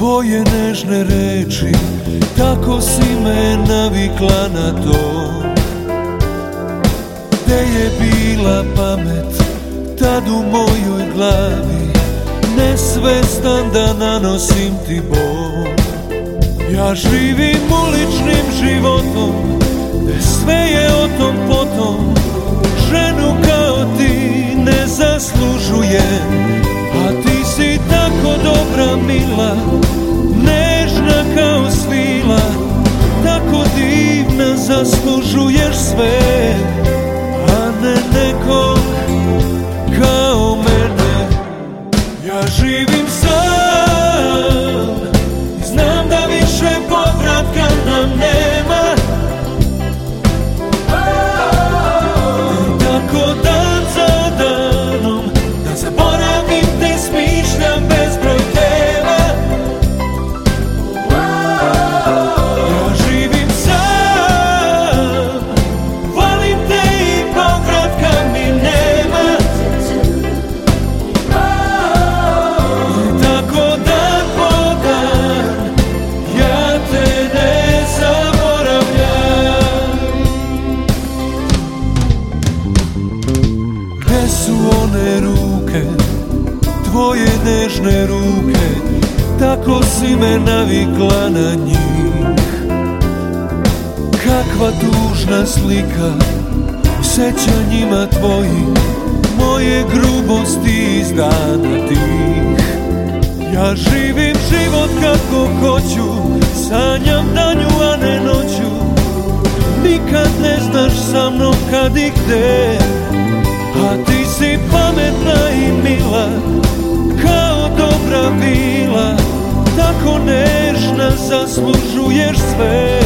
nežne reči Tako si me navikla na to. Gde je bila pamet Tad u mojoj glavi? Nesvestan da nanosim ti bol. Ja živim uličnim životom sve je o tom potom. Ženu kao ti ne zaslužujem Name. Nežne ruke Tako si me navikla na njih. Kakva tužna slika U sećanjima tvojih Moje grubosti iz dana tih. Ja živim život kako hoću Sanjam danju, a ne noću. Nikad ne znaš sa mnom kad i gde A ti si pametna i mila Tako nežna zaslužuješ sve